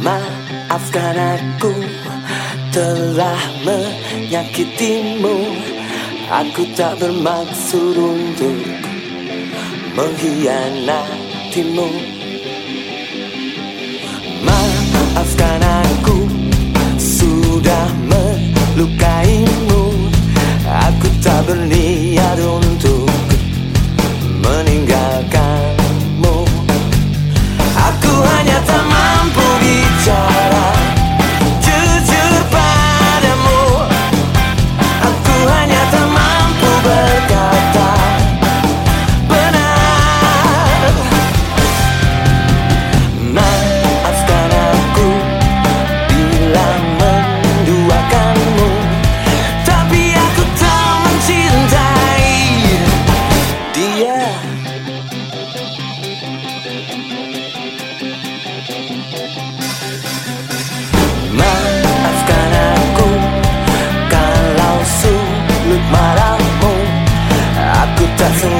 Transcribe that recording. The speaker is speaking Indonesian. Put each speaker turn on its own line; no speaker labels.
Maafkan aku telah menyakitimu. Aku tak bermaksud untuk mengkhianatimu. death.